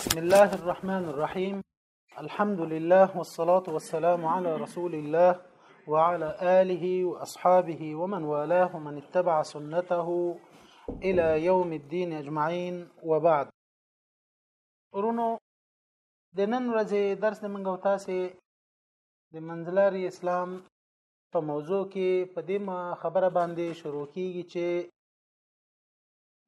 بسم الله الرحمن الرحيم الحمد لله والصلاة والسلام على رسول الله وعلى آله وأصحابه ومن والاه ومن اتبع سنته إلى يوم الدين أجمعين وبعد رونو د نن ورځې درس د منګو تاسې د منځلاري اسلام په موضوع کې په دې خبره باندې شروع کیږي چې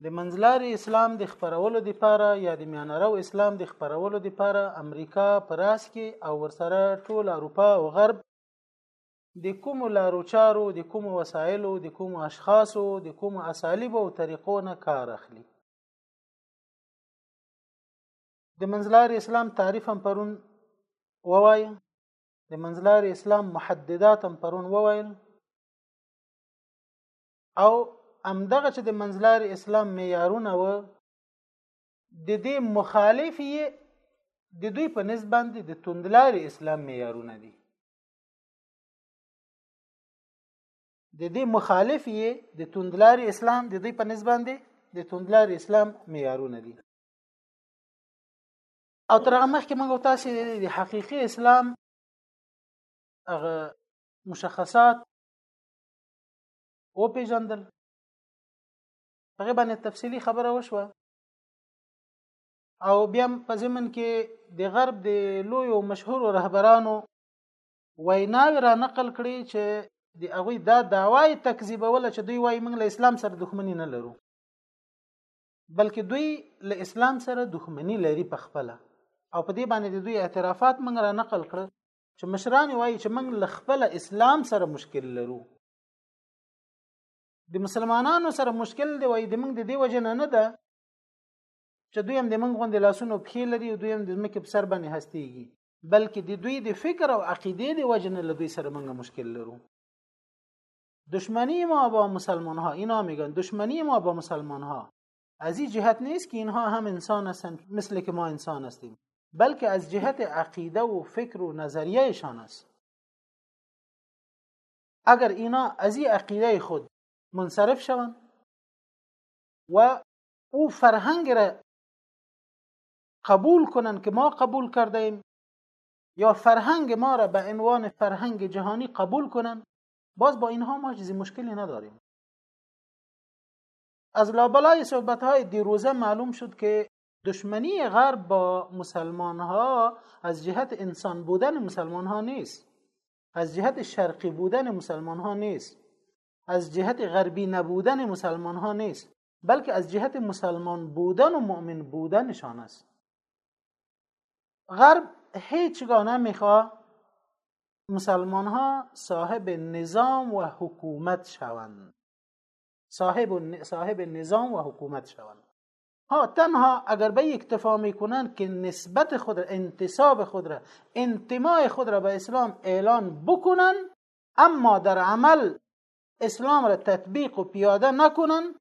د منځلاري اسلام د خبرولو لپاره یا د میانرو اسلام د خبرولو لپاره امریکا پراس کې او ورسره ټول اروپا او غرب د کوم لارو چارو د کوم وسایلو د کوم اشخاصو د کوم اسالیب او طریقو نه کار اخلي د منځلاري اسلام تعریف هم پرون ووای د منځلاري اسلام محددات هم پرون وویل او همدغه چې د منځلار اسلام معیارونه و د دې مخالف یې د دوی په نسبت باندې د توندلارې اسلام معیارونه دي د دې مخالف یې د توندلارې اسلام د دوی په نسبت باندې د توندلارې اسلام معیارونه دي او تر هغه مخکې موږ تاسو د حقيقي اسلام هغه مشخصات او پیژندل هغه باندې تفصیلی خبره وشوه او بیا په زمن کې د غرب د لوی او مشهور رهبرانو ویناوی را نقل کړي چې د هغه دا داوای تکذیبول چې دوی وایي موږ له اسلام سره دښمنی نه لرو بلکې دوی له اسلام سره دښمنی لري په خپله او په دې باندې د دوی اعترافات موږ را نقل کړ چې مشران وایي چې موږ له خپل اسلام سره مشکل لرو د مسلمانانو سره مشکل دی وایي د موږ د دې وجه نه نه ده چې دوی هم د موږ غوندې لاسونو پښې لري او دوی هم د ځمکې په سر باندې هستېږي بلکې د دوی د فکر او عقیدې د وجه نه له دوی سره موږ مشکل لرو دشمنی ما با مسلمان ها اینا میگن دشمنی ما با مسلمان ها از این جهت نیست که اینها هم انسان هستند مثل که ما انسان هستیم بلکه از جهت عقیده و فکر و نظریهشان است اگر اینا از این عقیده خود منصرف شون و او فرهنگ را قبول کنند که ما قبول کرده ایم یا فرهنگ ما را به عنوان فرهنگ جهانی قبول کنند باز با اینها ما چیزی مشکلی نداریم از لابلای صحبت های دیروزه معلوم شد که دشمنی غرب با مسلمان ها از جهت انسان بودن مسلمان ها نیست از جهت شرقی بودن مسلمان ها نیست از جهت غربی نبودن مسلمان ها نیست بلکه از جهت مسلمان بودن و مؤمن بودنشان است غرب هیچگاه میخواه مسلمان ها صاحب نظام و حکومت شوند صاحب, صاحب نظام و حکومت شوند ها تنها اگر به اکتفا میکنند که نسبت خود را انتصاب خود را انتماع خود را به اسلام اعلان بکنند اما در عمل اسلام را تطبیق و پیاده نکنند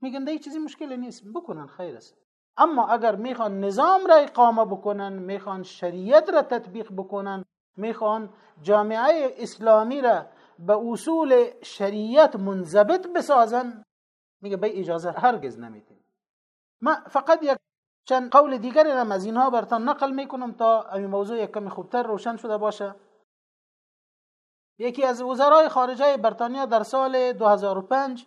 میگن دیگه چیزی مشکل نیست بکنن خیر است اما اگر میخوان نظام را اقامه بکنن میخوان شریعت را تطبیق بکنن میخوان جامعه اسلامی را به اصول شریعت منضبط بسازن میگه به اجازه هرگز نمیدیم ما فقط یک چند قول دیگر را از اینها برتان نقل میکنم تا این موضوع یک کم خوبتر روشن شده باشه یکی از وزرای خارجه بریتانیا در سال 2005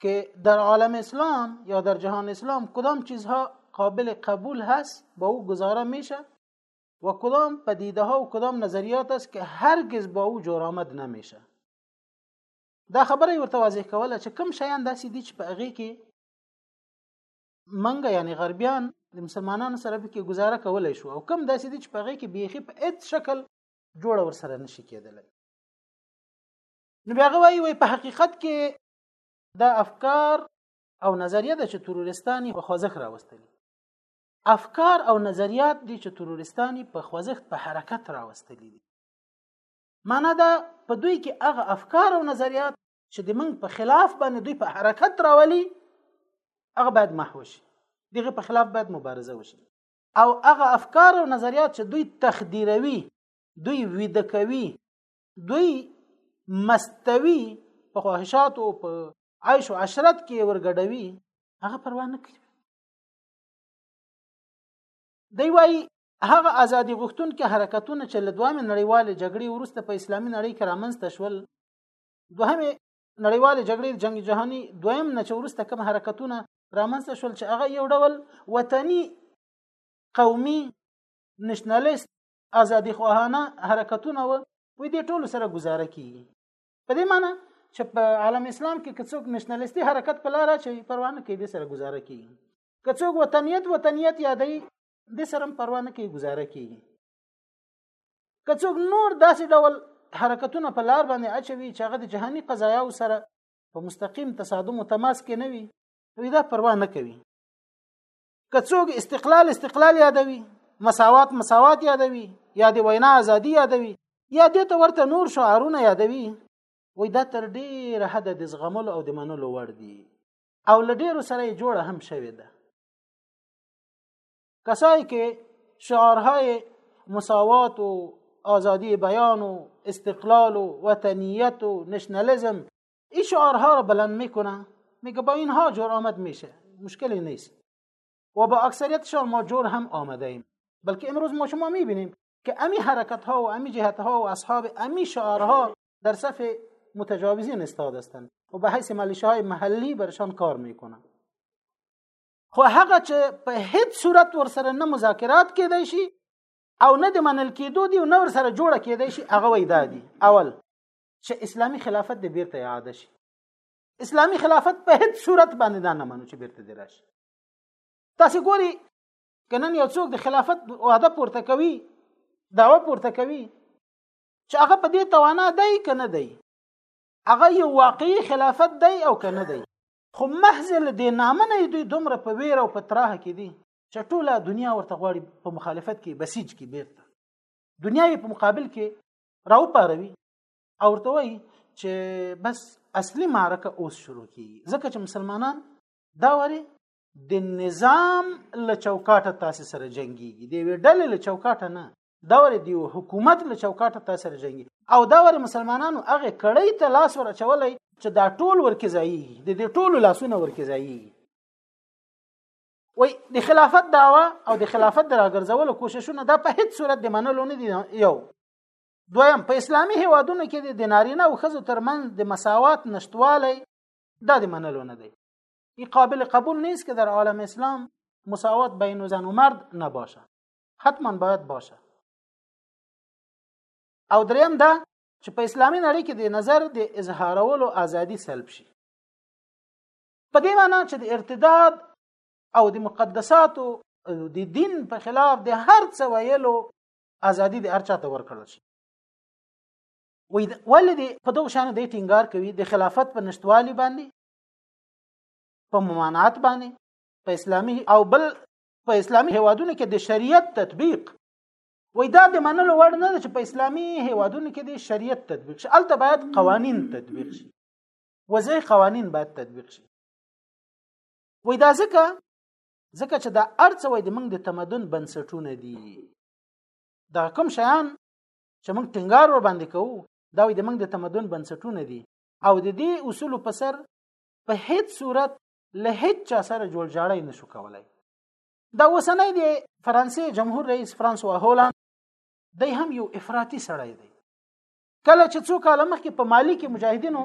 که در عالم اسلام یا در جهان اسلام کدام چیزها قابل قبول هست با او گزاره میشه و کدام پدیده ها و کدام نظریات است که هرگز با او جورآمد نمیشه دا خبره یې ورته واضح کوله چې کوم شیان داسې دي چې په هغې کې منګه یعنی غربیان د مسلمانانو سره به کې گزاره کولای شو او کم داسې دي چې په هغې کې بیخي په هیڅ شکل جوړه ورسره نشي کېدلی نو بیا هغه وایي وایي په حقیقت کې دا افکار او نظریه ده چې تروریستانی په خوځښت راوستلي افکار او نظریات دي چې تروریستانی په خوځښت په حرکت راوستلي دي معنا دا په دوی کې هغه افکار او نظریات چې د موږ په خلاف باندې دوی په حرکت راولي هغه باید محو شي دغه په خلاف باید مبارزه وشي او هغه افکار او نظریات چې دوی تخدیروي دوی ویده کوي دوی مستوي په خواهشات او په عيش او عشرت کې ورګډوي هغه پروا نه کوي دی وايي هغه ازادي غوښتونکي حرکتونه چې له دوامې نړیوالې جګړې وروسته په اسلامي نړۍ کې رامنځته شول دوهمې نړیوالې جګړې جنگ جهاني دویم نه چې وروسته کوم حرکتونه رامنځته شول چې هغه یو ډول وطني قومي نشنلیست ازادي خواهانه حرکتونه و وې دې ټولو سره گزاره کیږي په دې معنی چې په عالم اسلام کې که څوک نشنلیستي حرکت په لاره چې پروانه کې دې سره گزاره کیږي که څوک وطنیت وطنیت یادې دې سره پروانه کې گزاره کیږي که څوک نور داسې ډول حرکتونه په لار باندې اچوي چې هغه د جهاني قضایا سره په مستقیم تصادم او تماس کې نه وي وې دا پروا نه کوي که څوک استقلال استقلال یادوي مساوات مساوات یادوي یا د وینا ازادي یادوي یا دې ته ورته نور شعارونه یادوي وای دا تر ډیره حد د زغملو او د منلو وړ دي او له ډیرو سره یې جوړه هم شوې ده کسایی که شعارهای مساوات و آزادی بیان و استقلال و وطنیت و نشنالیزم این شعارها را بلند میکنه میگه با اینها جور آمد میشه مشکلی نیست و با اکثریتشان ما جور هم آمده ایم بلکه امروز ما شما میبینیم که امی حرکت ها و امی جهت ها و اصحاب امی شعارها در صف متجاوزین استاد هستند و به حیث ملیشه های محلی برشان کار میکنند خو هغه چې په هیڅ صورت ورسره نه مذاکرات کېدای شي او نه د منل کېدو دی او نه ورسره جوړه کېدای شي هغه وای دادي اول چې اسلامی خلافت د بیرته اعاده شي اسلامی خلافت په هیڅ صورت باندې دا نه منو چې بیرته دی راشي تاسو ګوري کنن یو څوک د خلافت وعده پورته کوي داوا پورته کوي چې هغه په دې توانا دی کنه دی هغه یو واقعي خلافت دی او کنه دی خو محض له دې نامه نه دوی دومره په ویر او په تراه کې دي چې ټوله دنیا ورته غواړي په مخالفت کې بسیج کې بیرته دنیا په مقابل کې راو پاروي او ورته وایي چې بس اصلي معرکه اوس شروع کیږي ځکه چې مسلمانان دا وری د نظام له چوکاټه تاسو سره جنگيږي د وی ډلې له چوکاټه نه دا ور دی حکومت له چوکاټه تاسو سره جنگي او دا ور مسلمانانو هغه کړی ته لاس ور چولای چې دا ټول ورکه ځایږي د دې ټولو لاسونه ورکه ځایږي وای د خلافت داوا او د خلافت دراګرځولو کوششونه دا په هیڅ صورت د منلو نه دي یو دویم په اسلامي هیوادونو کې د نارینه او ښځو ترمنځ د مساوات نشټوالی دا د منلو نه دی ای قابل قبول نیست که در عالم اسلام مساوات بین زن و مرد نباشه حتما باید باشه او دریم دا چې په اسلامي نړۍ کې د نظر د اظهارولو ازادي سلب شي په دې معنی چې د ارتداد او د مقدساتو د دین په خلاف د هر څه ویلو ازادي د هر چا ته ورکړل شي وې ولدي په دغه شان د ټینګار کوي د خلافت په نشټوالي باندې په ممانعت باندې په اسلامي او بل په اسلامي هوادونو کې د شریعت تطبیق وې دا د منلو وړ نه چې په اسلامي هوادونو کې د شریعت تطبیق شي البته باید قوانین تطبیق شي وضعي قوانين باید تطبیق شي وای دا ځکه ځکه چې دا ارڅ وای د موږ د تمدن بنسټونه دي دا کوم شیان چې موږ ټینګار ور باندې کوو دا وای د موږ د تمدن بنسټونه دي او د دې اصول په سر په هیڅ صورت له هیڅ چا سره جوړ جاړی نشو کولای دا وسنۍ دی فرانسې جمهور رئیس فرانسوا هولند دی هم یو افراطي سړی دی کله چې څو کاله مخکې په مالی کې مجاهدینو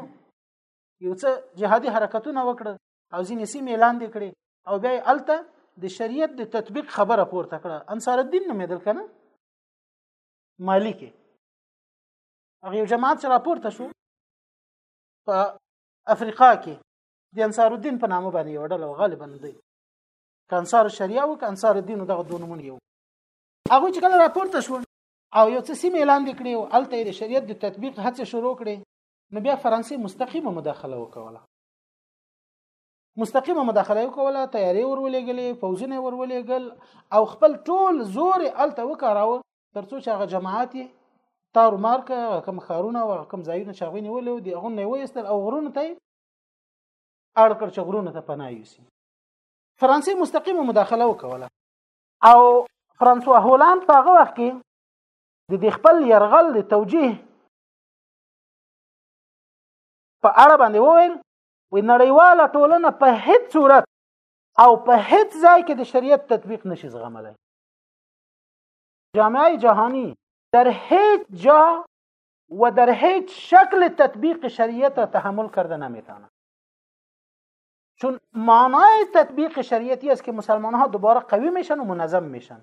یو څه جهادي حرکتونه وکړه او ځینې سیمې لاندې کړې او بیا یې هلته د شریعت د تطبیق خبره پورته کړه انصار الدین نومېدل که نه مالی کې هغه یو جماعت چې راپورته شو په افریقا کې د انصار الدین په نامه باندې یو ډله غالبا دی که انصار شریعه او که انصار الدین دغه دوه نومونه یو هغه چې کله راپورته شو او یو څه سیمې لاندې کړې او هلته یې د شریعت د تطبیق هڅې شروع کړې نو بیا فرانسې مستقیمه مداخله وکوله مستقیمه مداخله وکوله تیارې ورولېږلې پوځونه ورولېږل او خپل ټول زور یې هلته وکاراوه تر څو چې هغه جماعت یې تارو مار که کوم ښارونه او کوم ځایونه چې هغوی نیولي وو د هغو نه یې وایستل او غرونو ته یې اړ کړ چې غرونو ته پناه یوسي فرانسې مستقیمه مداخله وکوله او فرانسوا هولاند په هغه وخت کې د دې خپل يرغل د توجیه په اړه باندې وویل وی نړیواله ټولنه په هیڅ صورت او په هیڅ ځای کې د شریعت تطبیق نشي زغملی جامعه جهانی در هیچ جا و در هیچ شکل تطبیق شریعت را تحمل کرده نمیتانه چون معنای تطبیق شریعتی است که مسلمان ها دوباره قوی میشن و منظم میشن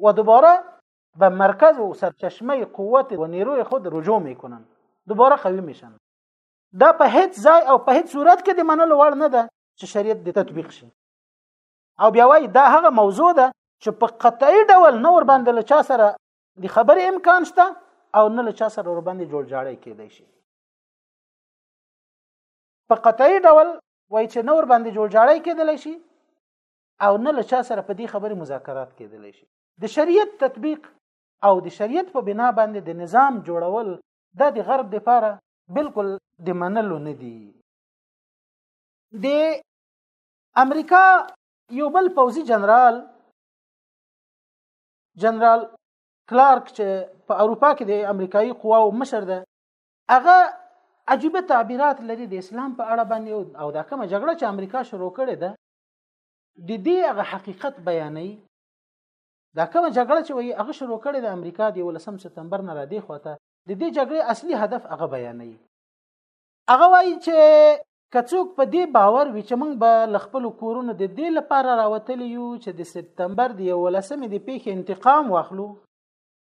و دوباره به مرکز و سرچشمه قوت و نیروی خود رجوع میکنن دوباره قوی میشن دا په هیڅ ځای او په هیڅ صورت کې د منلو وړ نه ده چې شریعت د تطبیق شي او بیا وایي دا هغه موضوع ده چې په قطعي ډول نه ور باندې له چا سره د خبرې امکان شته او نه له چا سره ور باندې جوړ جاړی کېدای شي په قطعي ډول وای چې نور باندې جوړ جاړی کېدل شي او نه له چا سره په دې خبرې مذاکرات کېدل شي د شریعت تطبیق او د شریعت په بنا باندې د نظام جوړول دا د غرب لپاره بالکل د منلو نه دي د امریکا یو بل پوځي جنرال جنرال کلارک چې په اروپا کې د امریکایي قواو مشر ده هغه عجیب تعبیرات لري د اسلام په اړه باندې او دا کومه جګړه چې امریکا شروع کړې ده د دې هغه حقیقت بیانوي دا کومه جګړه چې وایي هغه شروع کړې ده امریکا د 19 سپتمبر نه را دی خواته د دې جګړې اصلي هدف هغه بیانوي هغه وایي چې کڅوک په دې باور وي چې موږ به ل خپل کورونو د دې لپاره راوتلی یو چې د سپتمبر د 11مې د پیښې انتقام واخلو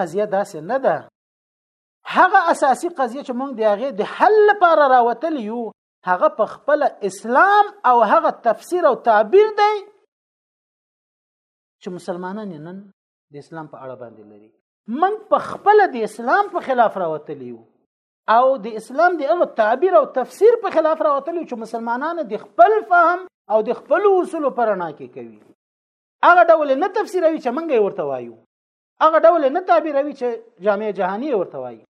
قضیه داسې نه ده هغه اساسي قضیه چې موږ د هغه د حل لپاره راوتل یو هغه په خپل اسلام او هغه تفسیر او تعبیر دی چې مسلمانان نن د اسلام په اړه باندې لري من په خپل د اسلام په خلاف راوتل یو او د اسلام د هغه تعبیر او تفسیر په خلاف راوتل چې مسلمانان د خپل فهم او د خپل اصول پر نه کې کوي هغه ډول نه تفسیروي چې منګه ورته وایو هغه ډول نه تعبیروي چې جامعه جهاني ورته وایي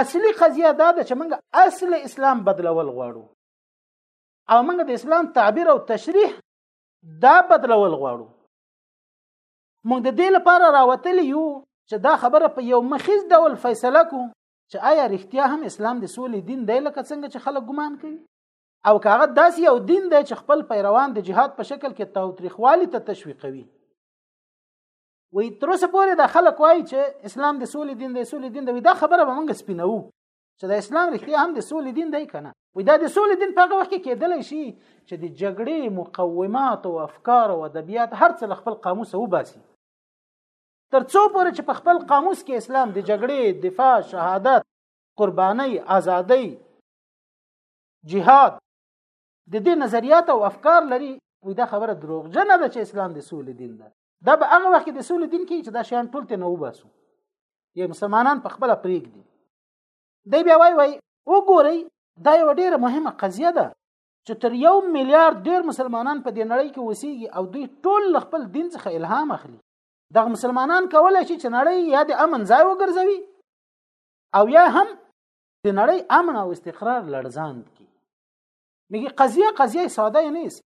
اصلي قضیه دا ده چې موږ اصل اسلام بدلول غواړو او موږ د اسلام تعبیر او تشریح دا بدلول غواړو موږ د دې لپاره راوتلی یو چې دا خبره په یو مخیز ډول فیصله کو چې آیا رښتیا هم اسلام د سولې دین دی لکه څنګه چې خلک ګمان کوي او کاغه داسې یو دین دی چې خپل پیروان د جهاد په شکل کې تاوتریخوالي ته تشویقوي وی تر اوسه پورې د خلک وایي چې اسلام د سولې دین دی سولې دین دی دا خبره به موږ سپینو چې د اسلام رښتیا هم د سولې دین دی کنه وی دا د سولې دین په هغه وخت کې کېدلی شي چې د جګړې مقومات او افکار او ادبیات هر څه له خپل قاموس وباسي تر څو پورې چې په خپل قاموس کې اسلام د جګړې دفاع شهادت قرباني ازادي جهاد د دې نظریات او افکار لري وی دا خبره دروغجنه ده چې اسلام د سولې دین ده دا به هغه وخت د سولې دین کې چې دا شیان ټول ته نه وباسو یې مسلمانان په خپل پریګ دي دی بیا وای وای وګورئ دا یو ډیره مهمه قضیه ده چې تر یو میلیارډ ډیر مسلمانان په دې نړۍ کې وسیږي او دوی ټول خپل دین څخه الهام اخلي دغه مسلمانان کولای شي چې نړۍ یا د امن ځای وګرځوي او یا هم د نړۍ امن او استقرار لړزاند کی میګي قضیه قضیه ساده نه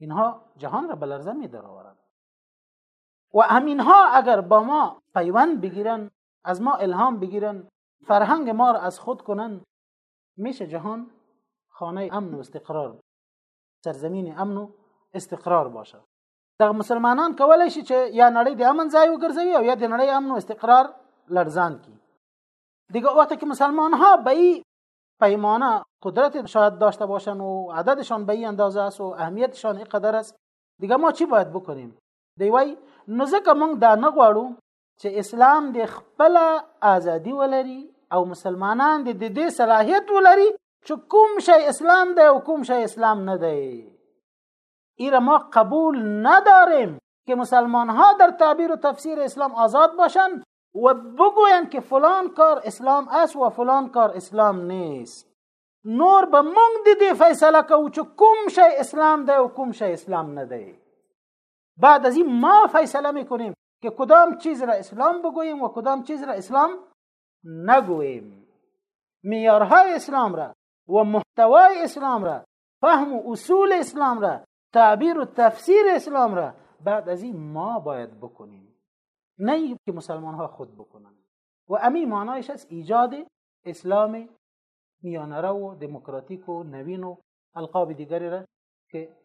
اینها جهان را به لرزه می درآورند و همینها اگر با ما پیوند بگیرن از ما الهام بگیرن فرهنگ ما را از خود کنن میشه جهان خانه امن و استقرار سرزمین امن و استقرار باشه دغه مسلمانان کولای شي چې یا نړۍ د امن ځای وګرځوي او یا د نړۍ امن او استقرار لړزان کی دیگه وقتی که مسلمان ها به پیمانه قدرت شاید داشته باشن و عددشان به این اندازه است و اهمیتشان اینقدر است دیگه ما چی باید بکنیم دی وای نو ځکه موږ دا نه غواړو چې اسلام د خپل ازادي ولري او مسلمانان د دې صلاحیت ولري چې کوم شی اسلام دی او کوم شی اسلام نه دی ایره ما قبول نداریم که مسلمان ها در تعبیر و تفسیر اسلام آزاد باشند و بگویند که فلان کار اسلام است و فلان کار اسلام نیست نور به مونږ د دې فیصله کوو چې کوم شی اسلام دی او کوم شی اسلام نه دی بعد از این ما فیصله میکنیم که کدام چیز را اسلام بگوییم و کدام چیز را اسلام نگوییم میارهای اسلام را و محتوای اسلام را فهم و اصول اسلام را تعبیر و تفسیر اسلام را بعد از این ما باید بکنیم نه که مسلمان ها خود بکنن و امی معنایش از ایجاد اسلام میانره و دموکراتیک و نوین و القاب دیگری را که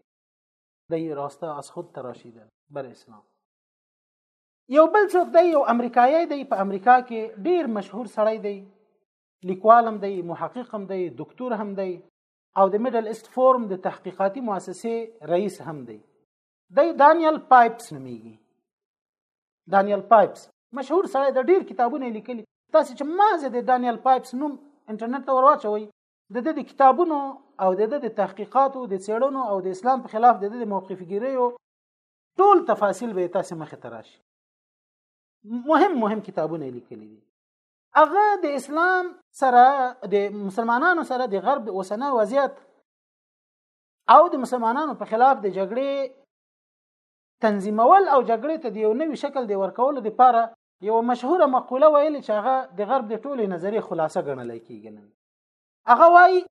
در این راستا از خود تراشیدن بر اسلام یو بل څوک دی یو امریکایی دی په امریکا کې ډیر مشهور سړی دی لیکوال هم دی محقق هم دی دکتور هم دی او د میډل ایست فورم د تحقیقاتي مؤسسې رئیس هم دی دی دانیل پایپس نومیږي دانیل پایپس مشهور سړی د ډیر کتابونه لیکلي تاسو چې مازه د دانیل پایپس نوم انټرنیټ ته ورواچوي د دې د کتابونو او د دې د تحقیقاتو د څېړنو او د اسلام په خلاف د دې د موقفګیریو ټول تفاصیل به تاسو مخه تراشي مهم مهم کتابونه لیکلي دي هغه د اسلام سره د مسلمانانو سره د غرب د اوسنه وضعیت او د مسلمانانو په خلاف د جګړې تنظیمول او جګړې ته د یو نوي شکل د ورکولو لپاره یو مشهوره مقوله ویل چې هغه د غرب د ټولې نظریې خلاصه ګڼل کیږي نن هغه وایي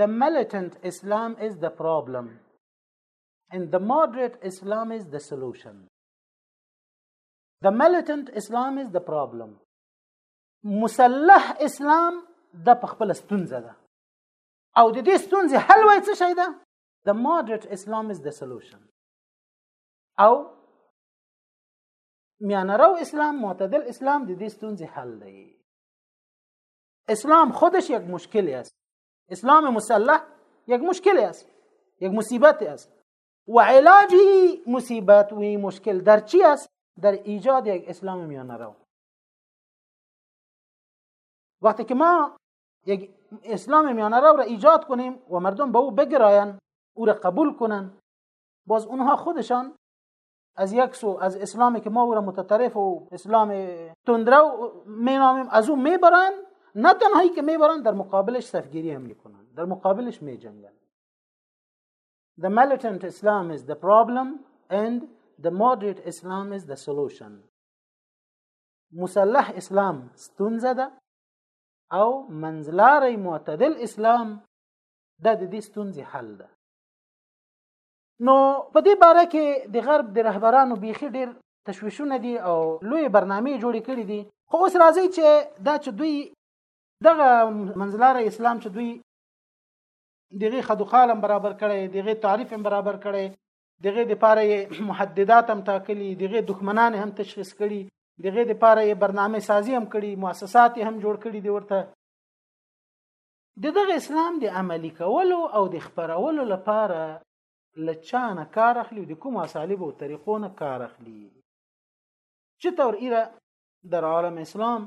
the militant islam is the problem and the moderate islam is the solution the militant islam is the problem مسلح اسلام د په خپل ستونزه ده او د دې ستونزې حل وای څه شي ده the moderate islam is the solution او میانرو اسلام معتدل اسلام د دې ستونزې حل دی اسلام خودش یک مشکلی است اسلام مسلح یک مشکلی است یک مصیبت است و علاج مصیبت و مشکل در چی است در ایجاد یک اسلام میانرو وقتی که ما یک اسلام میانرو را ایجاد کنیم و مردم به او بگراین او را قبول کنن باز اونها خودشان از یک سو از اسلامی که ما او را متطرف و اسلام تندرو مینامیم از او میبرن نه تنهایی که میبرن در مقابلش صفگیری هم میکنن در مقابلش میجنگن The militant Islam is the problem and the moderate Islam is the solution. مسلح اسلام ستونزه ده او منځلاری معتدل اسلام دا د دې ستونزې حل ده نو په دې باره کې د غرب د رهبرانو بیخي ډیر تشویشونه دي او لوی برنامه جوړې کړې دي خو اوس راځي چې دا چې دوی دغه منځلاره اسلام چې دوی دغه خدوخال هم برابر کړي دغه تعریف هم برابر کړي دغه د پاره محددات هم ټاکلي دغه دښمنان هم تشخیص کړي دغه د پاره برنامه سازي هم کړي مؤسسات هم جوړ کړي دی ورته دغه اسلام د عملی کولو او د خبرولو لپاره لچانه کار اخلي د کوم اساليب او طریقو نه کار اخلي چې تور ایره در عالم اسلام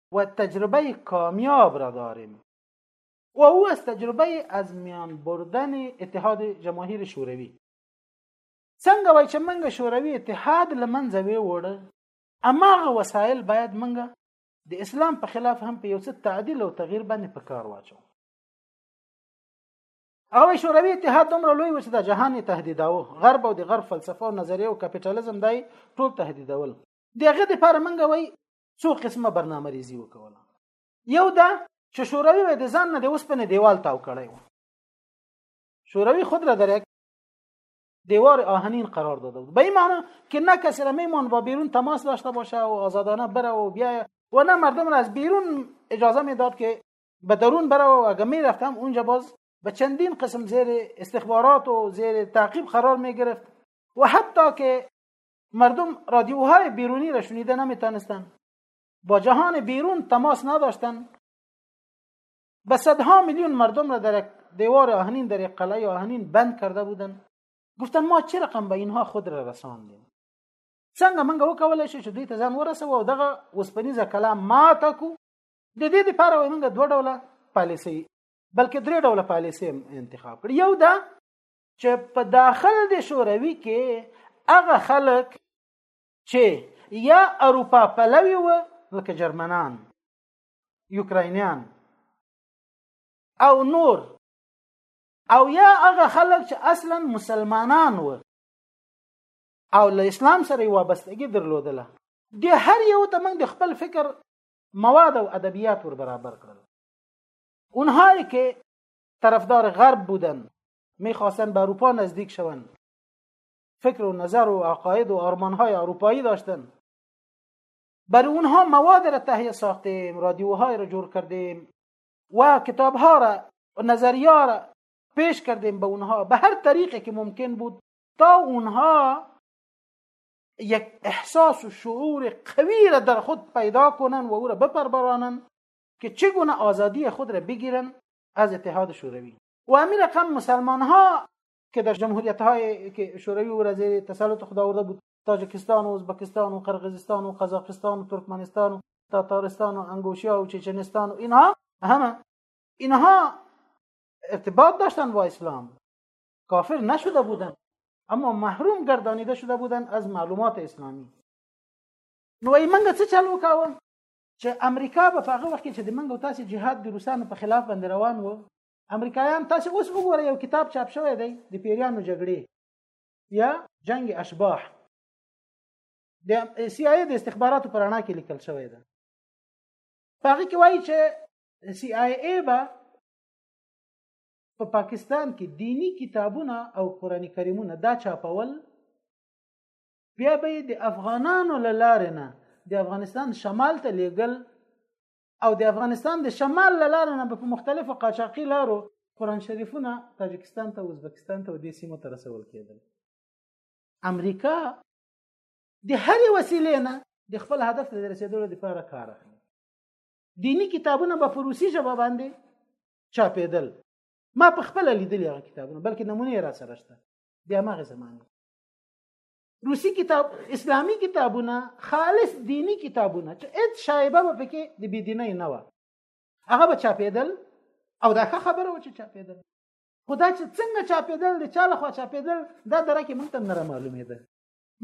و تجربه کامیاب را داریم و او از تجربه از میان بردن اتحاد جماهیر شوروی څنګه وای چې منګه شوروي اتحاد لمنځه وی وړه اماغه وسایل باید منګه د اسلام په خلاف هم په یو څه تعدیل او تغییر باندې په کار واچو او شوروي اتحاد دومره لوی و چې د جهان تهدیداوه غرب او د غرب فلسفه او نظریه او کپټالیزم دای ټول تهدیدول دغه د لپاره منګه وای څو قسمه برنامه ریزي وکوله یو دا چې شوروي وې د ځان نه د اوسپنې دیوال تاو کړی و شوروي خود را درک دیوار آهنین قرار داده بود به این معنی که نه کسی را میمان با بیرون تماس داشته باشه و آزادانه بره و بیایه و نه مردم را از بیرون اجازه میداد که به درون بره و اگه میرفتم اونجا باز به چندین قسم زیر استخبارات و زیر تعقیب قرار میگرفت و حتی که مردم رادیوهای بیرونی را شنیده نمیتونستند با جهان بیرون تماس نداشتند به صدها میلیون مردم را در دیوار آهنین در قلعه آهنین بند کرده بودند گفتن ما چه رقم به اینها خود را رساندیم څنګه موږ وکولای شو چې دوی ته ځان ورسو او دغه وسپنیزه کلام ماته کو د دې لپاره موږ دوه ډوله پالیسي بلکې درې ډوله پالیسي انتخاب کړې یو دا چې په داخل د شوروي کې هغه خلک چې یا اروپا پلوي و لکه جرمنان یوکراینیان او نور او یا هغه خلک چې اصلا مسلمانان و او له اسلام سره وابستګي درلودله د هر یو ته موږ د خپل فکر مواد او ادبیات ور برابر کړل اونهایی که طرفدار غرب بودند میخواستند به اروپا نزدیک شوند فکر و نظر و عقاید و آرمانهای اروپایی داشتند بر اونها مواد را تهیه ساختیم رادیوهای را جور کردیم و کتابها را نظریه را پیش کردیم به اونها به هر طریقی که ممکن بود تا اونها یک احساس و شعور قوی را در خود پیدا کنن و او را بپربرانن که چگونه آزادی خود را بگیرن از اتحاد شوروی و امیر رقم مسلمان ها که در جمهوریت های که شوروی و رزیر تسلط خود آورده بود تاجکستان و ازبکستان و قرقیزستان و قزاقستان و ترکمنستان و تاتارستان و انگوشیا و چچنستان و اینها همه اینها ارتباط داشتن با اسلام کافر نشده بودن اما محروم گردانیده شده بودن از معلومات اسلامی نو ای منګه څه چل وکاوه چې امریکا به په هغه وخت کې چې د منګ او تاسو جهاد د روسانو په خلاف باندې روان وو امریکایان تاسو اوس وګورئ یو کتاب چاپ شوی دی د پیریانو جګړې یا جنگ اشباح د سی آی د استخباراتو پر اړه کې لیکل شوی دی په هغه کې وایي چې سی آی ای به په پا پاکستان کې دینی کتابونه او قرآني کریمونه دا چاپول بیا به د افغانانو له لارې نه د افغانستان شمال ته لیږل او د افغانستان د شمال له لارې نه په مختلفو قاچاقي لارو قرآن شریفونه تاجکستان ته ازبکستان ته او دې سیمو ته رسول کېدل امریکا د هرې وسیلې نه د خپل هدف ته د رسېدلو لپاره کار اخلي دیني کتابونه به په روسي ژبه باندې چاپېدل ما په خپله لیدلي هغه کتابونه بلکې نمونې یې را سره شته د هماغې زمانې روسی کتاب اسلامی کتابونه خالص دینی کتابونه چې هیڅ شایبه به پکې د بی دینۍ نه و هغه به چاپېدل او دا ښه خبره و چې چاپېدل خو دا چې څنګه چاپېدل د چا لخوا چاپېدل دا درکې موږ ته نه معلومېده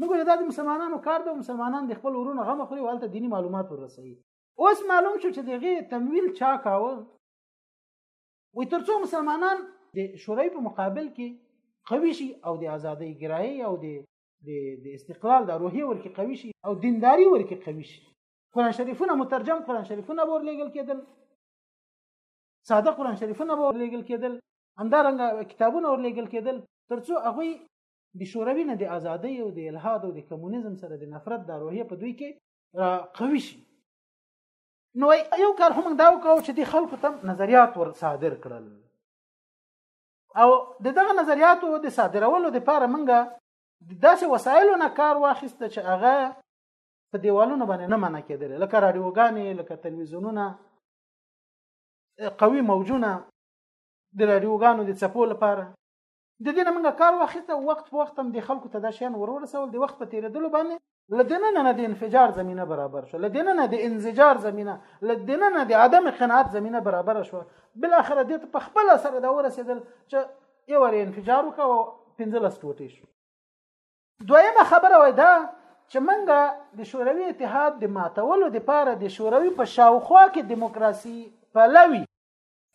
موږ دا د مسلمانانو کار دی مسلمانان د خپل ورونو غم خوري والته دینی معلومات ورسوي اوس معلوم شو چې دغه تمویل چا کاوه وي تر څو مسلمانان د شورای په مقابل کې قوي شي او د ازادۍ ګرایي او د د استقلال د روحي ورکه قوي شي او دینداری ورکه قوي شي قران شریفونه مترجم قران شریفونه بور لګل کېدل ساده قران شریفونه بور لګل کېدل همدارنګ کتابونه ور لګل کېدل ترڅو هغه د شوروي نه د ازادۍ او د الحاد او د کمونیزم سره د نفرت د روحیه په دوی کې را قوي شي نو یو کار هم دا وکاو چې د خلکو تم نظریات ور صادر کړل او د دغه نظریاتو د صادرولو لپاره منګه داسې وسایلو نه کار واخیست چې هغه په دیوالونو باندې نه منع کېدل لکه رادیوګانې لکه تلویزیونونه قوي موجونه د رادیوګانو د چپو لپاره د دې نه موږ کار واخیست او وخت په وخت هم د خلکو ته دا شیان ورورسول د وخت په تیریدلو باندې لدنه نه د انفجار زمينه برابر شو لدنه نه د انزجار زمينه لدنه نه د عدم قناعت زمينه برابر شو بل اخر د په خپل سره دا ورسېدل چې یو ور انفجار وکاو 15 ټوټې شو دویمه خبره وای دا چې منګه د شوروي اتحاد د ماتولو د پاره د شوروي په شاوخوا کې دیموکراسي پلوي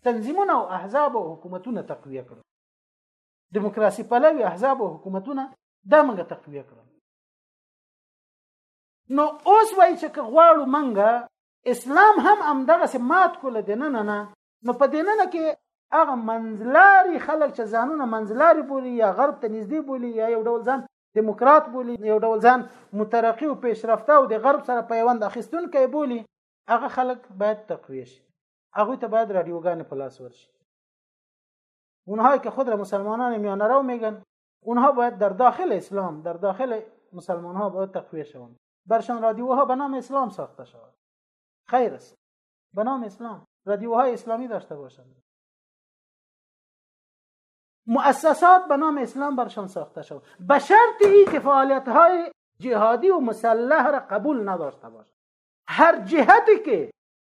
تنظیمونه او احزاب او حکومتونه تقویه کړل دیموکراسي پلوي احزاب او حکومتونه دا موږ تقویه کړل نو اوس وایي چې که غواړو موږ اسلام هم همدغه سي مات کول دي نه نه نه نو په دې نه کې هغه منځلاري خلک چې ځانونه منځلاري بولي یا غرب ته نږدې بولي یا یو ډول ځان دیموکرات بولي یو ډول ځان مترقي او پیشرفته او د غرب سره پیوند اخیستونکي بولي هغه خلک باید تقویه شي هغوی ته باید رادیوګانې په لاس ورشي اونها که خود را مسلمانان میانه رو میگن اونها باید در داخل اسلام در داخل مسلمان ها باید تقویه شوند برشان رادیوها به نام اسلام ساخته شود خیر است به نام اسلام رادیوهای اسلامی داشته باشند مؤسسات به نام اسلام برشان ساخته شود به شرط ای که فعالیت های جهادی و مسلح را قبول نداشته باشد هر جهتی که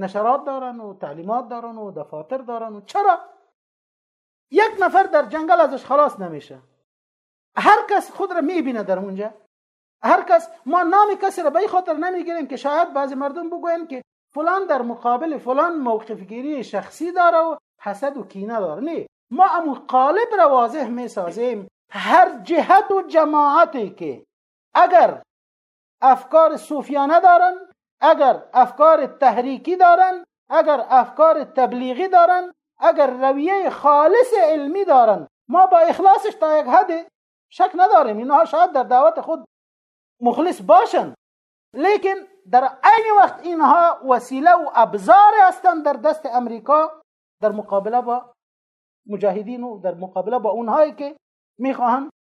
نشرات دارن و تعلیمات دارن و دفاتر دارن و چرا یک نفر در جنگل ازش خلاص نمیشه هر کس خود را میبینه در اونجا هر کس ما نام کسی را به خاطر نمیگیریم که شاید بعضی مردم بگوین که فلان در مقابل فلان موقف گیری شخصی داره و حسد و کینه داره نه ما امو قالب را واضح میسازیم هر جهت و جماعتی که اگر افکار صوفیانه دارن اگر افکار تحریکی دارن اگر افکار تبلیغی دارن اگر رویه خالص علمی دارن ما با اخلاصش تا یک حد شک نداریم اینها شاید در دعوت خود مخلص باشن لیکن در عین وقت اینها وسیله و ابزار هستند در دست امریکا در مقابله با مجاهدین و در مقابله با اونهایی که میخواهند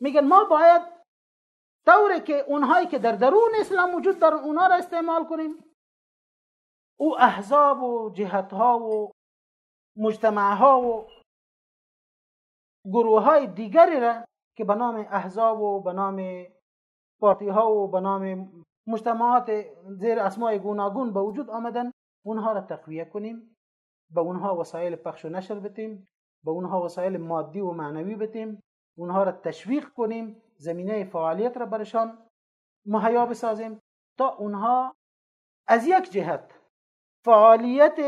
میگن ما باید طوری که اونهایی که در درون اسلام وجود دارن اونها را استعمال کنیم او احزاب و جهت ها و مجتمع ها و گروه های دیگری را که به نام احزاب و به نام پارتی ها و به نام مجتمعات زیر اسمای گوناگون به وجود آمدن اونها را تقویه کنیم به اونها وسایل پخش و نشر بتیم به اونها وسایل مادی و معنوی بتیم اونها را تشویق کنیم زمینه فعالیت را برشان مهیا بسازیم تا اونها از یک جهت فعالیت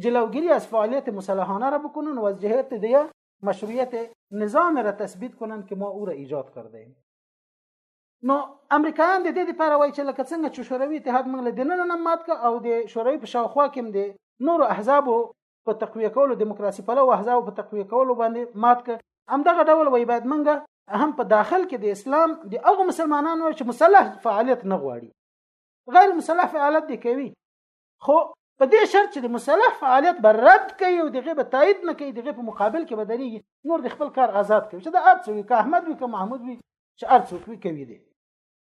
جلوگیری از فعالیت مسلحانه را بکنن و از جهت دیگه مشروعیت نظام را تثبیت کنن که ما او را ایجاد کرده ایم نو امریکایان د دې لپاره وایي چې لکه څنګه چې شوروي اتحاد موږ له دننه نه مات کړ او د شوروي په شاوخوا کې د نورو احزابو په تقویه کولو دیموکراسي پلو احزاب په تقویه کولو باندې مات ک همدغه ډول وای باید منګه هم په داخل کې د اسلام د هغه مسلمانانو چې مسلح فعالیت نه غواړي غیر مسلح فعالیت دی کوي خو په دې شرط چې د مصالح فعالیت به رد کوي او دغه به تایید نه کوي دغه په مقابل کې به درېږي نور د خپل کار آزاد کوي چې دا ارڅ وي که احمد وي که محمود وي چې ارڅ وي کوي دي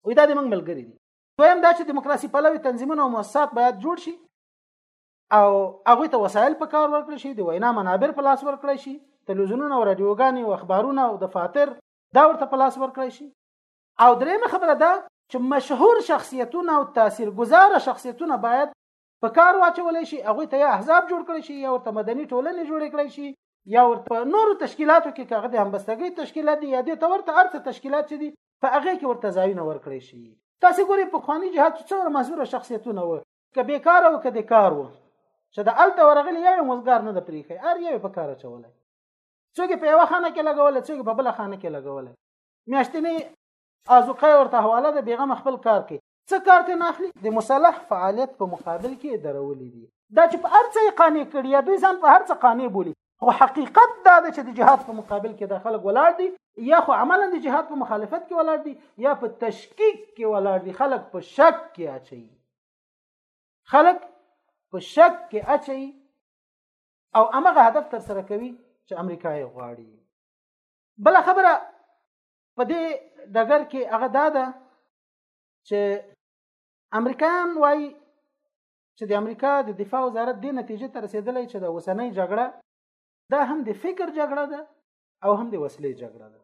وي دا د موږ ملګری دي دویم دا چې دیموکراسي پلوي تنظیمونه او مؤسسات باید جوړ شي او هغه ته وسایل په کار ورکړي شي د وینا منابر په لاس ورکړي شي تلویزیونونه او رادیوګانې او اخبارونه او دفاتر دا ورته په لاس ورکړی شي او درېمه خبره ده چې مشهور شخصیتونه او تاثیرګذار شخصیتونه باید په کار واچول شي هغه ته یا احزاب جوړ کړی شي یا ورته مدني ټولنې جوړ کړی شي یا ورته نورو تشکیلاتو کې کاغه د همبستګۍ تشکیلات دي یا د تورته ارڅ تشکیلات چې دي په هغه کې ورته ځایونه ورکړی شي تاسو ګوري په خواني جهاد څومره مشهور شخصیتونه و که بیکاره او که د کار و چې د الته ورغلی یو مزګار نه د پریخي ار یو په کار چولای څوګي په یو خانه کې لګول څوګي په بل خانه کې لګول میاشتنی ازوقه ورته حواله ده بیغم خپل کار کوي څه کار ته ناخلي د مصالح فعالیت په مقابل کې درولې دي دا چې په هر څه قانع کړي یا دوی ځان په هر څه قانع بولي خو حقیقت دا دی چې د جهاد په مقابل کې د خلک ولاړ دي یا خو عملا د جهاد په مخالفت کې ولاړ دي یا په تشکیک کې ولاړ دي خلک په شک کې اچي خلک په شک کې اچي او هغه هدف تر سره کوي چې امریکا یې غواړي بل خبره په دې دګر کې هغه دا ده چې امریکایان وایي چې د امریکا د دفاع وزارت دې نتیجې ته رسیدلی چې د اوسنۍ جګړه دا هم د فکر جګړه ده او هم د وسلې جګړه ده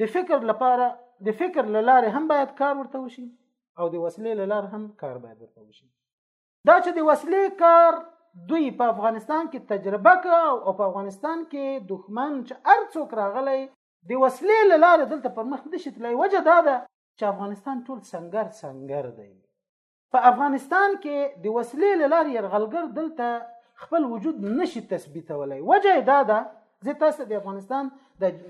د فکر لپاره د فکر لاره هم باید کار ورته وشي او د وسلې لاره هم کار باید ورته وشي دا چې د وسلې کار دوی په افغانستان کې تجربه کړه او په افغانستان کې دښمن چې ارڅوک راغلی د وسلې لاره دلته پر مخ نشي تلای وجه دا ده چې افغانستان ټول سنگر سنگر دی په افغانستان کې د وسلې له لارې يرغلګر دلته خپل وجود نشي تثبیتولای وجه دا ده زه تاسو د افغانستان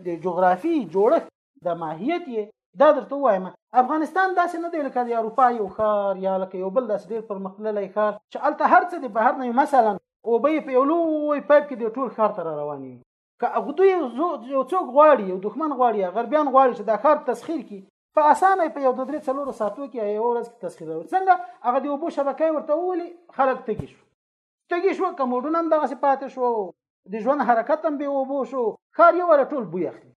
د جغرافي جوړښت د ماهیت یې دا درته وایم افغانستان داسې نه دی لکه د اروپا یو ښار یا لکه یو بل داسې ډېر پرمختللی ښار چې هلته هر څه د بهر نه مثلا اوبه په یو لوی پایپ کې د ټول ښار ته روانې وي که غدوی یو څوک غواړي یو دښمن غواړي غربیان غواړي چې دا ښار تسخیر کړي په اسانه په یو درې څلورو ساعتو کې یو ورځ کې تسخیر راوړي څنګه هغه دی وبو شبکه ورته وولي خلک تګي شو تګي شو کموډونه هم دغه پاتې شو د ژوند حرکت هم به وبو شو کار یو ور ټول بوی اخلي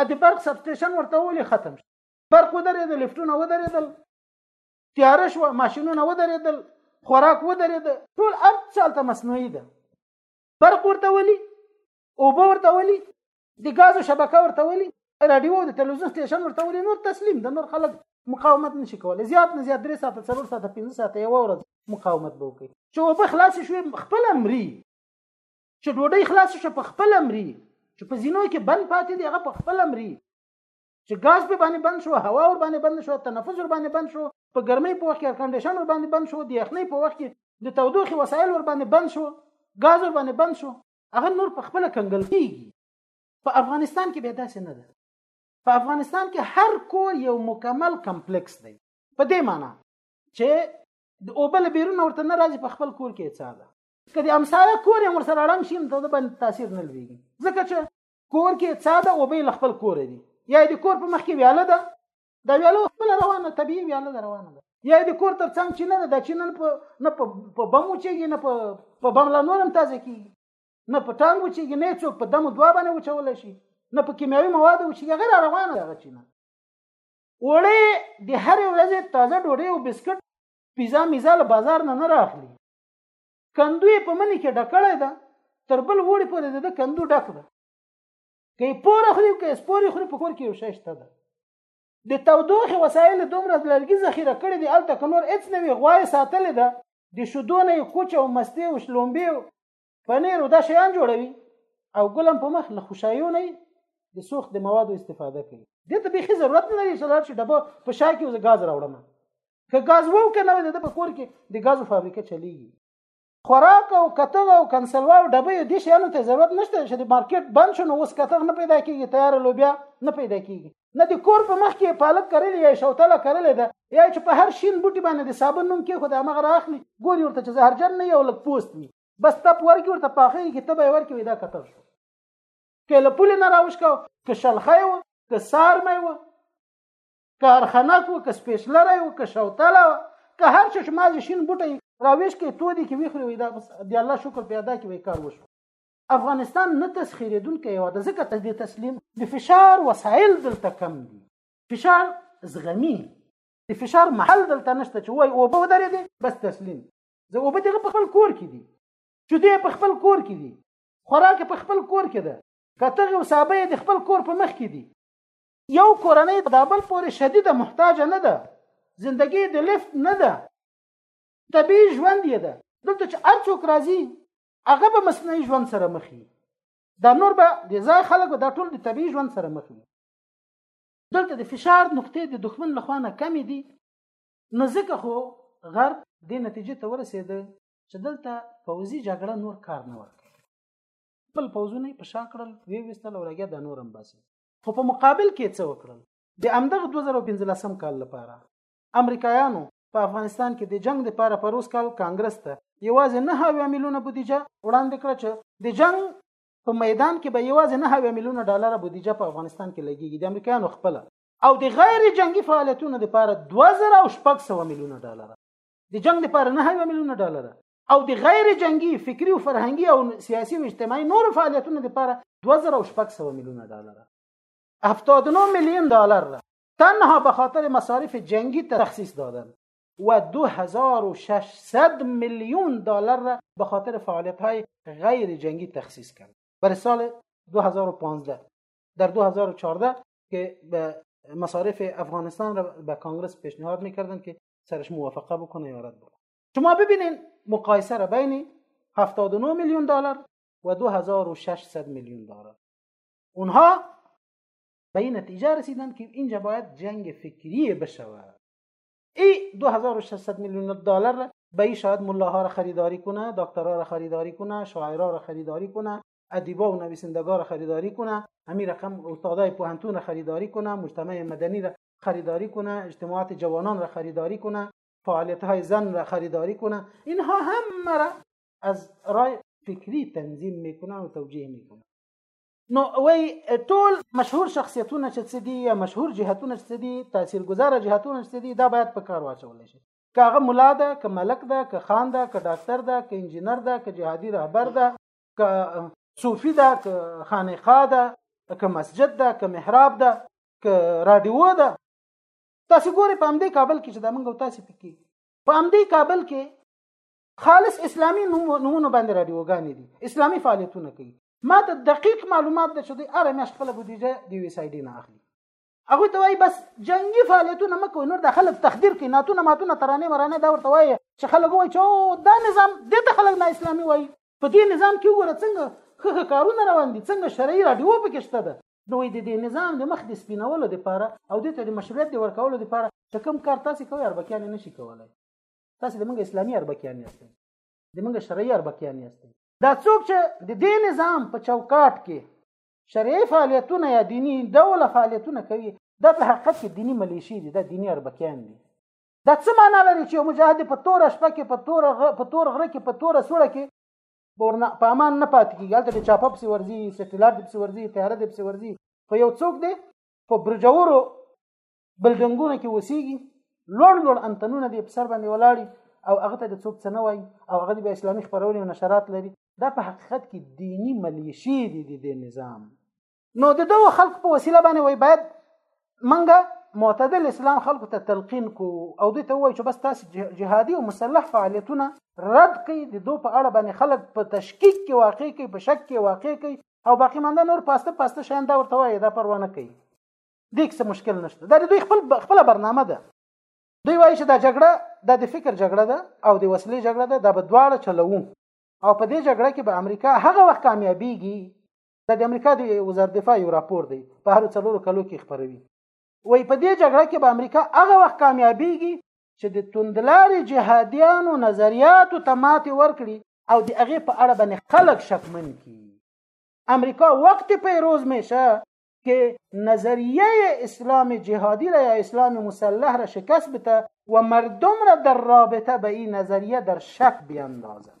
ا د برق سب سټیشن ورته وولي ختم شو برق ودرېدل لفټونه ودرېدل تیار شو ماشینونه ودرېدل خوراک ودرېد ټول ارڅ چالت مصنوعي ده برق ورته ولي اوبه ورته ولي د غازو شبکه ورته ولي رادیو د تلویزیون سټیشن ورته ولي نور تسلیم د نور خلک مقاومت نشي کولای زیات نه زیات 3 ساعته 4 ساعته 5 ساعته یو ورځ مقاومت به وکړي چې اوبه خلاص شوي خپل امري چې ډوډۍ خلاص شوه په خپل امري چې په زینو کې بند پاتې دی هغه په خپل امري چې غاز په باندې بند شو هوا ور باندې بند شو تنفس ور باندې بند شو په ګرمۍ په وخت کې ارکنډیشن ور باندې بند شو د یخنۍ په وخت کې د تودوخې وسایل ور باندې بند شو غاز ور باندې بند شو هغه نور په خپل کنګل کیږي په افغانستان کې به داسې نه ده په افغانستان کې هر کور یو مکمل کمپلیکس دی په دې معنی چې د اوبل بیرونه ورته نه راځي په خپل کور کې څه ده کله امسایه کور یې ورسره اړم شي نو د باندې تاثیر نه لوي ځکه چې کور کې څا ده او به له خپل کور دی یا د کور په مخ کې ویاله ده دا ویاله خپل روانه طبيعي ویاله ده روانه ده یا د کور تر څنګ چې نه ده د چینن په نه په بمو چېږي نه په په بملا نورم تازه کیږي نه په ټانګو چېږي نه څوک په دمو دوا باندې وچول شي نه په کیمیاوي موادو چې غیر روانه ده چینه وړې د هر ورځې تازه ډوډۍ او بسکټ پیزا میزا له بازار نه نه راخلي کندو یې په مني کې ډکړی ده تر بل وړي پورې د ده کندو ډک ده که یې پوره خوري که یې سپوري خوري په کور کې یو شی شته ده د تودوخې وسایل دومره د لرګي ذخیره کړي دي هلته که نور هېڅ نه وي غوا یې ساتلې ده د شیدو نه یې کوچ او مستې او شلومبې او پنیر او دا شیان جوړوي او ګلم په مخ له خوشایو نه د سوخت د موادو استفاده کوي دې ته بیخي ضرورت نه لري چې لاړ شي ډبه په شا کې غاز راوړم که غاز وو کنه د په کور کې د غازو فابریکه چلیږي خوراک او کتغ او کنسلوا او ډبې دي شیانو ته ضرورت نشته چې د مارکیټ بند شونه اوس کتغ نه پیدا کیږي تیار لوبیا نه پیدا کیږي نه د کور په مخ کې پالک کرل یا شوتله کرل ده یا چې په هر شین بوټي باندې د صابون نوم کې خو د هغه راخلي ګوري ورته چې زهرجن نه یو لک پوست وي بس تپ ورکی ورته پاخه کې تبه ورکی دا کتغ شو کله پولی نه راوښکاو که شلخه و که سار مې و که هرخنک و که سپېشلری و که شوتله و که هر څه چې مازې شین بوټی راویش کې تودې کې ویخوري وي دا د الله شکر په ادا کې وي کار وشو افغانستان نه تسخیرېدونکی هېواد ده ځکه د تسلیم د فشار وسایل دلته کم دي فشار زغمي د فشار محل دلته نشته چې وای اوبه ودرېدې بس تسلیم زه اوبه دغه په خپل کور کې دي شیدې په خپل کور کې دي خوراک په خپل کور کې ده کتغه او صابه د خپل کور په مخ کې دي یو کورنۍ د بل پورې شدیده محتاجه نه ده زندګي د لفت نه ده طبیعي ژوند یې ده دلته چې هر څوک راځي هغه به مصنوعي ژوند سره مخ وي دا نور به د ځای خلک به دا ټول د طبیعي ژوند سره مخ وي دلته د فشار نقطې د دښمن لخوا نه کمې دي نو ځکه خو غرب د نتیجې ته ورسېد چې دلته پوځي جګړه نور کار نه ورکړي خپل پوځونه په شا کړل وی وستل او لګیا د نورم باسي خو په مقابل کې څه وکړل د امدغه 2015 کال لپاره امریکایانو په افغانستان کې د جنگ لپاره پروس کال کانګرس ته یوازې نه هاوی میلیونه بودیجه وړاندې کړه چې د جنگ په میدان کې به یوازې نه هاوی میلیونه ډالر بودیجه په افغانستان کې لګیږي د امریکایانو خپل او د غیر جنگي فعالیتونو لپاره 2000 او 600 میلیونه ډالر د جنگ لپاره نه هاوی میلیونه ډالر او د غیر جنگي فکری او فرهنګي او سیاسي او اجتماعي نور فعالیتونو لپاره 2600 میلیون ډالر 79 میلیون ډالر را تنها به خاطر مصارف جنگی تخصیص دادن و 2600 میلیون دلار را به خاطر فعالیت های غیر جنگی تخصیص کرد برای سال 2015 در 2014 که به مصارف افغانستان را به کانگرس پیشنهاد میکردن که سرش موافقه بکنه یا رد بکنه شما ببینین مقایسه را بین 79 میلیون دلار و 2600 میلیون دلار اونها به این نتیجه رسیدن که اینجا باید جنگ فکری بشود ای 2600 میلیون دلار به این شاید ملاها را خریداری کنه دکترها را خریداری کنه شاعرها را خریداری کنه ادیبا و نویسندگان را خریداری کنه همین رقم استادای پوهنتون را خریداری کنه مجتمع مدنی را خریداری کنه اجتماعات جوانان را خریداری کنه فعالیت های زن را خریداری کنند اینها همه را از رای فکری تنظیم میکنن و توجیه میکنن نو وای ټول مشهور شخصیتونه چې څه دي یا مشهور جهتونه چې دي تاثیرګذار جهتونه چې دي دا باید په کار واچول شي که هغه ملا ده که ملک ده که خان ده که ډاکټر ده که انجینر ده که جهادي رهبر ده که صوفي ده که خانقاه ده که مسجد ده که محراب ده که رادیو ده تاسو ګوري په همدې کابل کې چې د منګو تاسو پکې په همدې کابل کې خالص اسلامی نمونه باندې رادیوګانې دي اسلامی فعالیتونه کوي ما ته دقیق معلومات ده چې دوی اره میاشت خپل بودیجه د یو سایډ نه اخلي هغه ته وایي بس جنگي فعالیتونه مکو نور د خلک تخدیر کوي ناتونه ماتونه ترانه مرانه دا ورته وایي چې خلک وایي چې دا نظام د ته خلک نه اسلامي وایي په دې نظام کې وګوره څنګه خخه کارونه روان دي څنګه شرعي راډیو پکې شته ده دوی د دې نظام د مخ د سپینولو لپاره او د ته د مشروعیت د ورکولو لپاره چې کوم کار تاسو کوی اربکیان نه شي کولای تاسو د موږ اسلامي اربکیان یاست د موږ شرعي اربکیان یاست دا څوک چې د دې نظام په چوکاټ کې شرعي فعالیتونه یا دینی ډول فعالیتونه کوي دا په حقیقت کې دینی ملیشي دي دا دینی اربکیان دي دا څه معنا لري چې مجاهد په تور شپه کې په تور غ... په تور غره کې په تور سوړه کې ورنه په امان نه پاتې کیږي هلته د چاپه پسې ورځي سټلار د پسې ورځي طیاره د پسې ورځي خو یو څوک دی په برجورو بلډنګونو کې وسیږي لوړ لوړ انتنونه دی په سر باندې ولاړي او هغه ته د څوک څه نه وایي او هغه د اسلامي خبرونه او نشرات لري دا په حقیقت کې دینی ملیشي دي د نظام نو د دغو خلق په وسیله باندې وای باید منګه معتدل اسلام خلکو ته تلقین کو او دوی ته وایي چې بس تاسو جهادي او مسلح فعالیتونه رد کړئ د دوی په اړه باندې خلک په تشکیک کې واقع کوي په شک کې واقع کوي او باقی مانده نور پاسته پاسته شین دا ورته وایي دا پروا نه کوي دې کې مشکل نشته دا دوی خپل خپل برنامه ده دوی وایي چې دا جګړه د فکر جګړه ده او د وسلې جګړه ده دا به دواړه چلوو او په دې جګړه کې به امریکا هغه وخت کامیابیږي دا د امریکا د وزارت دفاع یو راپور دی په هر څلورو کلو کې خبروي وای په دې جګړه کې به امریکا هغه وخت کامیابیږي چې د توندلاري جهادیانو نظریاتو ته ماتې ورکړي او د هغه په اړه باندې خلک شکمن کړي امریکا وخت پیروز میشه که نظریه اسلام جهادی را یا اسلام مسلح را شکست بده و مردم را در رابطه به این نظریه در شک بیاندازد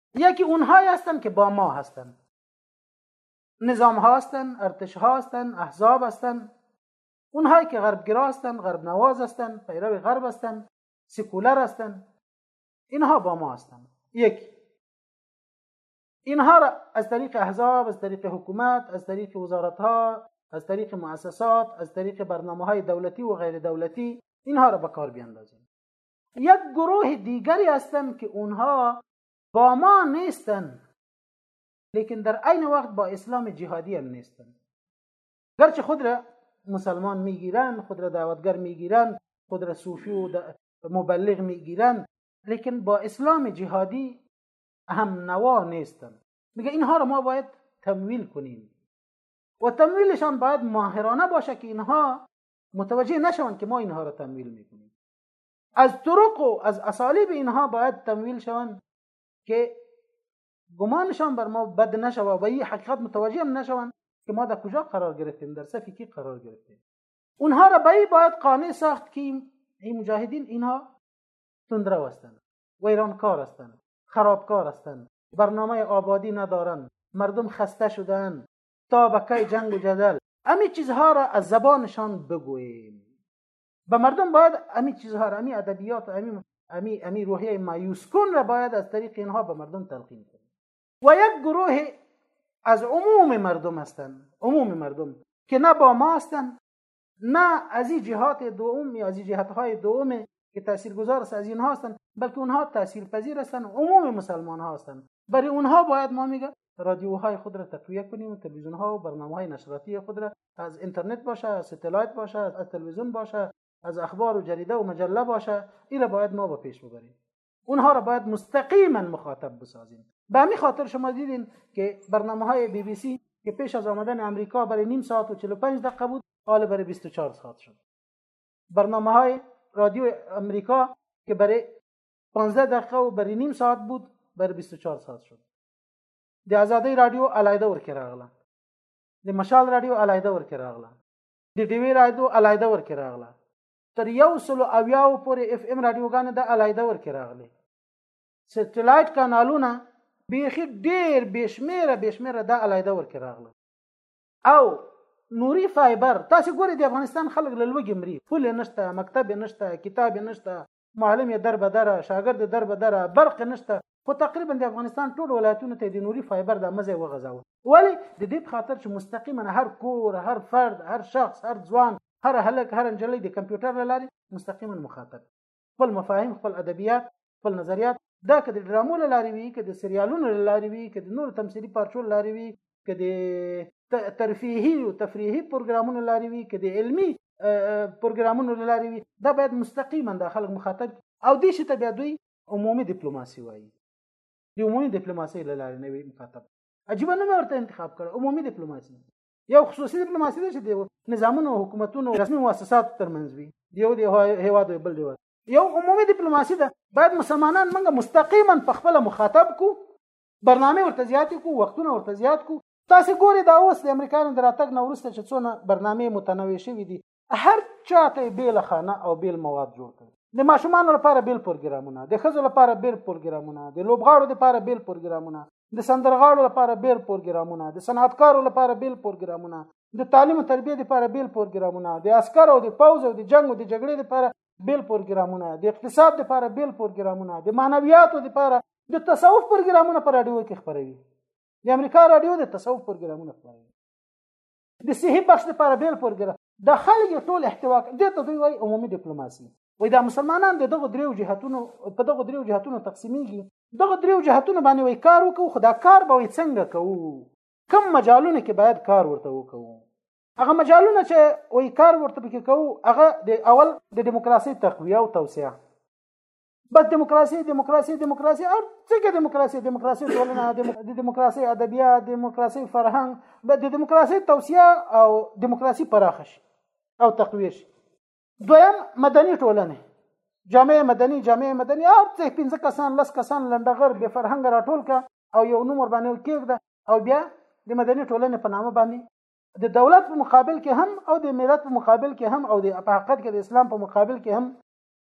یکی اونهایی هستن که با ما هستن نظام ها هستن ارتش ها هستن احزاب هستن اونهایی که گرا هستن غرب نواز هستن پیرو غرب هستن سکولر هستن اینها با ما هستن یک اینها را از طریق احزاب از طریق حکومت از طریق وزارت ها از طریق مؤسسات از طریق برنامه های دولتی و غیر دولتی اینها را به کار بیاندازیم یک گروه دیگری هستن که اونها با ما نیستن لیکن در عین وقت با اسلام جهادی هم نیستن گرچه خود را مسلمان میگیرن خود را دعوتگر میگیرن خود را صوفی و مبلغ میگیرن لیکن با اسلام جهادی هم نوا نیستن میگه اینها را ما باید تمویل کنیم و تمویلشان باید ماهرانه باشه که اینها متوجه نشوند که ما اینها را تمویل میکنیم از طرق و از اصالیب اینها باید تمویل شوند که گمانشان بر ما بد نشوه و این حقیقت متوجه هم نشوند که ما در کجا قرار گرفتیم در صفی کی قرار گرفتیم اونها را به باید قانع ساخت که این مجاهدین اینها تندرو هستند ویرانکار هستند خرابکار هستند برنامه آبادی ندارن، مردم خسته شدن تا بکای جنگ و جدل امی چیزها را از زبانشان بگویم به مردم باید امی چیزها را امی ادبیات و امی امی امی روحیه مایوس کن را باید از طریق اینها به مردم تلقین کنیم و یک گروه از عموم مردم هستند عموم مردم که نه با ما هستند نه از این جهات دومی از این جهات های دوم که تاثیرگذار است از اینها هستند بلکه اونها تاثیرپذیر هستند عموم مسلمان ها هستند برای اونها باید ما میگه رادیو های خود را تقویه کنیم و تلویزیون ها و برنامه های نشراتی خود را از اینترنت باشه از ستلایت باشه از تلویزیون باشه از اخبار و جریده و مجله باشه این را باید ما به پیش ببریم اونها را باید مستقیما مخاطب بسازیم به همین خاطر شما دیدین که برنامه های بی بی سی که پیش از آمدن امریکا برای نیم ساعت و 45 دقیقه بود حال برای 24 ساعت شد برنامه های رادیو امریکا که برای 15 دقیقه و برای نیم ساعت بود برای 24 ساعت شد د ازادۍ رادیو علایده ورکې راغله د مشال رادیو علایده ورکې راغله د ډیوی رادیو علایده ورکې راغله تر یو سلو اویاو پورې اف ام رادیوګانې د علایده ورکې راغلي سټلایټ کانالونه بیخي ډیر بشمیره بشمیره د علایده ورکې راغله او نوري فایبر تاسو ګوري د افغانستان خلک له لوګي مري پوله نشته مکتب نشته کتاب نشته معلم یې در بدره شاګرد یې در بدره برق نشته خو تقریبا د افغانستان ټول ولایتونو ته د نوري فایبر د مزه وغځاوه ولی د دې په خاطر چې مستقیما هر کور هر فرد هر شخص هر ځوان هر هلک هر نجلۍ د کمپیوټر لارې مستقیما مخاطب خپل مفاهیم خپل ادبیات خپل نظریات دا که د ډرامو له لارې وي که د سریالونو له لارې وي که د نورو تمثیلي پارچو له لارې وي که د ترفیهي او تفریحي پروګرامونو له لارې وي که د علمي پروګرامونو له لارې وي دا باید مستقیما د خلک مخاطب او دې شي ته بیا دوی عمومي دیپلوماسي وایي د عمومي دیپلوماسي له لارې نوی مخاطب عجیبه نوم ورته انتخاب کړ عمومي دیپلوماسي یو خصوصي ډیپلوماسي ده چې د نظامونو او حکومتونو رسمي مؤسساتو ترمنځ وي یو د هیواد بل دی یو عمومي ډیپلوماسي ده باید مسلمانان موږ مستقیما په خپل مخاطب کو برنامه ورته زیات کو وختونه ورته زیات کو تاسو ګوري دا اوس د امریکایانو دراتګ نو ورسته چې څونه برنامه متنوع شوې دي هر چاته بیل خانه او بیل مواد جوړ کړي د ماشومان لپاره بیل پروګرامونه د خزو لپاره بیل پروګرامونه د لوبغاړو لپاره بیل پروګرامونه د سندرغاړو لپاره بیل پروګرامونه د صنعتکارو لپاره بیل پروګرامونه د تعلیم او تربیه لپاره بیل پروګرامونه د عسکر او د پوز او د جنگ او د جګړې لپاره بیل پروګرامونه د اقتصاد لپاره بیل پروګرامونه د معنویاتو لپاره د تصوف پروګرامونه پر رادیو کې خبروي د امریکا رادیو د تصوف پروګرامونه خبروي د صحي بخش لپاره بیل پروګرام د خلک ټول احتوا دې ته دوی وایي عمومي ډیپلوماسي وایي دا مسلمانان د دغه دریو جهاتونو په دغه دریو جهاتونو تقسیمیږي دغه دریو جهاتونو باندې وایي کار وکړو خو دا کار به وایي څنګه کوو کم مجالونه کې باید کار ورته وکړو هغه مجالونه چې وایي کار ورته پکې کوو هغه د اول د دیموکراسي تقویه او توسعه بس دیموکراسي دیموکراسي دیموکراسي او څنګه دیموکراسي دیموکراسي ټولنه د دیموکراسي ادبیات دیموکراسي فرهنګ به د دیموکراسي توسعه او دیموکراسي پراخه شي او تقویه شي دویم مدني ټولنه جامع مدني جامع مدني هر څه پنځه کسان لس کسان لنډغر به فرهنګ راټول کا او یو نوم ور باندې کېږده او بیا د مدني ټولنې په نامه باندې د دولت په مقابل کې هم او د ملت په مقابل کې هم او د په حقیقت کې د اسلام په مقابل کې هم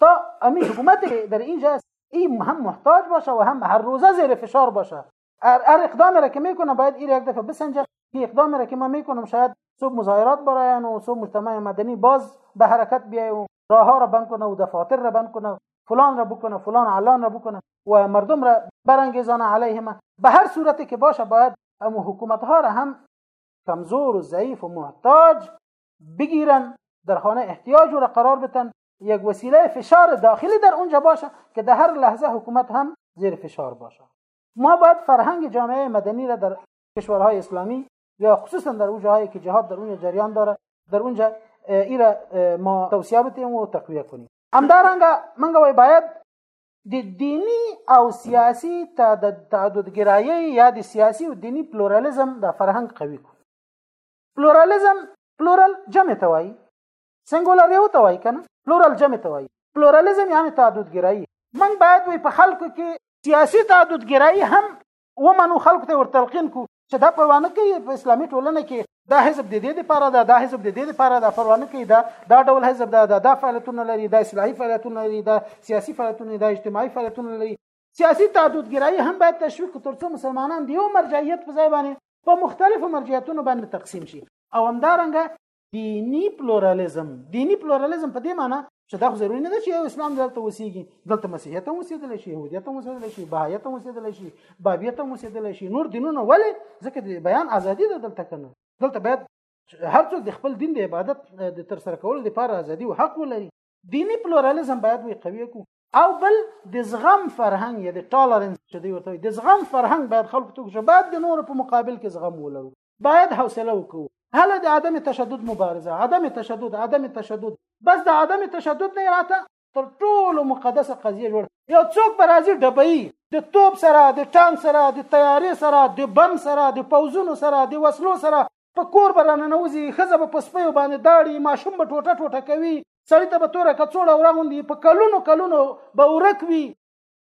تا امی حکومت در اینجا است این هم محتاج باشه و هم هر روزه زیر فشار باشه هر, هر اقدامی را که میکنه باید این یک دفعه بسنجه این اقدامی را که ما میکنم شاید صبح مظاهرات براین و صبح مجتمع مدنی باز به حرکت بیای و راه ها را بند کنه و دفاتر را بند کنه فلان را بکنه فلان علان را بکنه و مردم را برانگیزانه علیه ما به هر صورتی که باشه باید اما حکومت ها را هم کمزور و ضعیف و محتاج بگیرن در خانه احتیاج را قرار بتن یک وسیله فشار داخلی در اونجا باشه که در هر لحظه حکومت هم زیر فشار باشه ما باید فرهنگ جامعه مدنی را در کشورهای اسلامی یا خصوصا در اون جاهایی که جهاد در اونجا جریان داره در اونجا ای را ما توسعه بتیم و تقویه کنیم همدارنګه من وای باید د دینی او سیاسی تعددګرایی یا د سیاسی او دینی پلورالیزم د فرهنګ قوی کو پلورالیزم پلورل جمع ته وایي سنګولر یو ته وای کنه پلورل جمع ته وای پلورالزم یعنی تعددګرایي من باید وي په خلکو کې سیاسي تعددګرایي هم ومنو خلکو ته ورتلقین کو چې دا پروانه کوي په اسلامي ټولنه کې دا حزب د دې لپاره دا دا حزب د دې لپاره دا پروانه کوي دا دا ډول حزب دا دا, دا فعالیتونه لري دا اصلاحي فعالیتونه لري دا سیاسي فعالیتونه دا اجتماعي فعالیتونه لري سیاسي تعددګرایي هم باید تشویق ترڅو مسلمانان د یو مرجعیت په ځای باندې په مختلفو مرجعیتونو باندې تقسیم شي او همدارنګه دینی پلورالیزم دینی پلورالیزم په دې معنی چې دا خو ضروري نه ده چې یو اسلام دلته وسیږي دلته مسیحیت هم وسیدل شي يهودیت هم وسیدل شي بهایت هم وسیدل شي بابیت هم وسیدل شي نور دینونه ولې ځکه د بیان ازادي ده دلته کنه دلته باید هر څوک د خپل دین د عبادت د تر سره کولو لپاره ازادي او حق ولري دینی پلورالیزم باید وی قوی کو او بل د زغم فرهنګ یا د ټالرنس چې دی ورته د زغم فرهنګ باید خلکو ته وکړي باید د نور په مقابل کې زغم ولرو باید حوصله وکړو هله د عدم تشدد مبارزه عدم تشدد عدم تشدد بس د عدم تشدد نه راته تر ټولو مقدسه قضیه جوړ یو څوک به راځي ډبئی د توپ سره د ټانک سره د طیارې سره د بم سره د پوزونو سره د وسلو سره په کور به راننوځي ښځه به په سپیو باندې داړي ماشوم به ټوټه ټوټه کوي سړی ته به توره کڅوړه وراغوندي په کلونو کلونو به ورک وي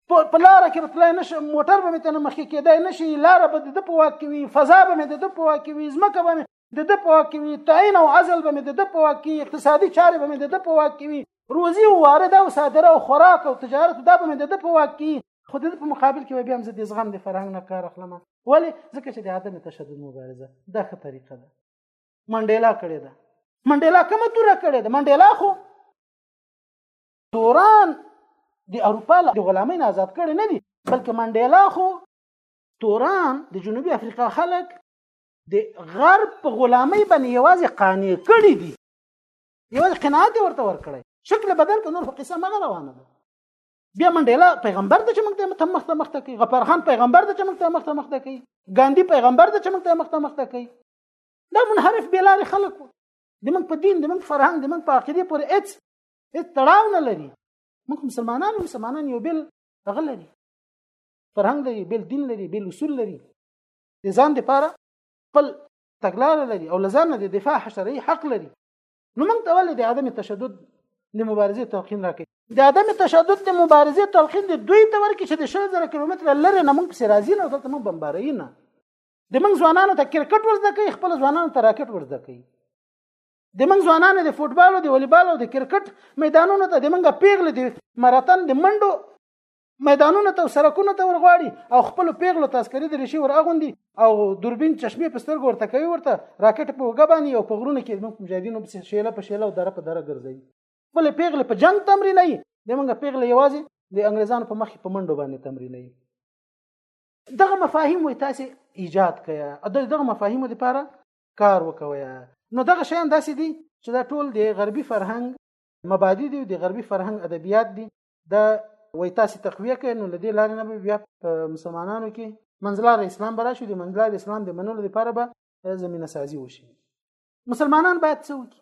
په لار کې بتلای نشي موټر به متنه مخکې کېدای نشي لار به د په واک کې وي فضا به مې د په واک کې وي ځمکه به مې د په واک کې وي تعین او عزل به مې د په واک کې اقتصادي چارې به مې د په واک کې وي روزي او وارد او صادره او خوراک او تجارت دا به مې د په واک کې خو د په مقابل کې بیا هم زه د زغم د فرهنګ نه کار اخلم ولی ځکه چې د عدم تشدد مبارزه دا ښه طریقه ده منډیلا کړې ده منډیلا کومه توره کړې ده منډیلا خو توران د اروپا له غلامۍ نه آزاد کړي نه دي بلکې منډیلا خو توران د جنوبي افریقا خلک د غرب په غلامۍ باندې یوازې قانع کړي دي یوازې قناعت ورته ورکړي شکل بدل که نور خو قصه مغه روانه ده بیا منډیلا پیغمبر د چې موږ ته مخ ته مخ ته کوي غفار خان پیغمبر د چې موږ ته مخ ته مخ ته کوي ګاندی پیغمبر د چې موږ ته مخ ته مخ ته کوي دا منحرف بیلاري خلک وو د موږ په دین د موږ فرهنګ د موږ په عقیده پورې هیڅ هیڅ تړاو نه لري موږ مسلمانان مسلمانان یو بل هغه لري فرهنګ لري بل دین لري بل اصول لري د ځان لپاره خپل تګلار لري او لزان د دفاع حشري حق لري نو موږ ته ولې د عدم تشدد د مبارزې توقین راکړي د عدم تشدد د مبارزې توقین د دوی ته ورکړي چې د شل زره کیلومتر لرې نه موږ پسې راځي نه دلته موږ بمباروي نه د موږ ځوانانو ته کرکټ ورزده کوي خپل ځوانانو ته راکټ ورزده کوي د موږ ځوانانو د فوټبال او د والیبال او د کرکټ میدانونو ته د موږ پیغلې د مراتن د منډو میدانونو ته سرکونو ته ورغواړي او خپل پیغلو تذکری د رشي ورغوندي او دوربین چشمه په سترګو ورته کوي ورته راکټ په وګ باندې او په غرونه کې موږ مجاهدینو په شیله په شیله او دره په دره ګرځي خپل پیغله په جنگ تمرین نه د موږ پیغله یوازې د انګريزانو په مخ په منډو باندې تمرین نه دغه مفاهیم وي تاسو ایجاد کړئ دغه مفاهیم لپاره کار وکوي نو دغه شیان داسې دي چې دا ټول د غربي فرهنګ مبادی دي د غربي فرهنګ ادبیات دي د وای تاسو تقویه کوي نو لدی لارې نه بیا مسلمانانو کې منځلار اسلام برا شو د منځلار اسلام د منلو لپاره به زمينه سازي وشي مسلمانان باید څه وکړي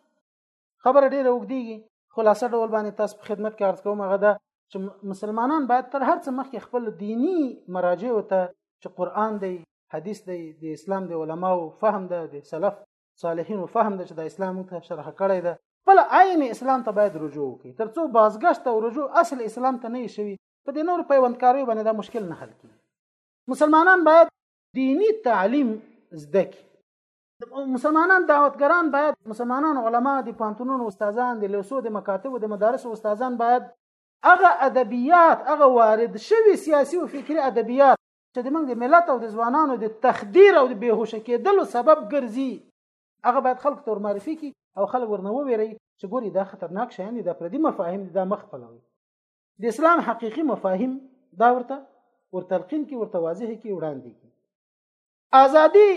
خبره ډیره وګدیږي خلاصه ډول باندې تاسو په خدمت کې عرض کوم هغه دا چې مسلمانان باید تر هر څه مخکې خپل دینی مراجع ته چې قران دی حدیث دی د اسلام د علماو فهم ده د سلف صالحینو فهم ده چې د اسلام موږ ته شرح کړی ده بل عین اسلام ته باید رجوع وکړي ترڅو بازګشت او رجوع اصل اسلام ته نه شوي په دې نور پیوندکاري باندې دا مشکل نه حل کیږي مسلمانان باید دینی تعلیم زده کړي مسلمانان دعوتګران باید مسلمانان علما دي پانتونونو استادان دي لوسو د مکاتب د مدارس استادان باید هغه ادبیات هغه وارد شوی سیاسي او فکری ادبیات چې د موږ د ملت او د ځوانانو د تخدیر او د بهوشه کېدلو سبب ګرځي هغه باید خلک تور معرفي کی او خلک ورنه وویری چې ګوري دا خطرناک شیان دي دا پردي مفاهیم دي دا مخ پلوي د اسلام حقيقي مفاهیم دا ورته ورتلقین کی ورته واضح کی وړاندې کی ازادي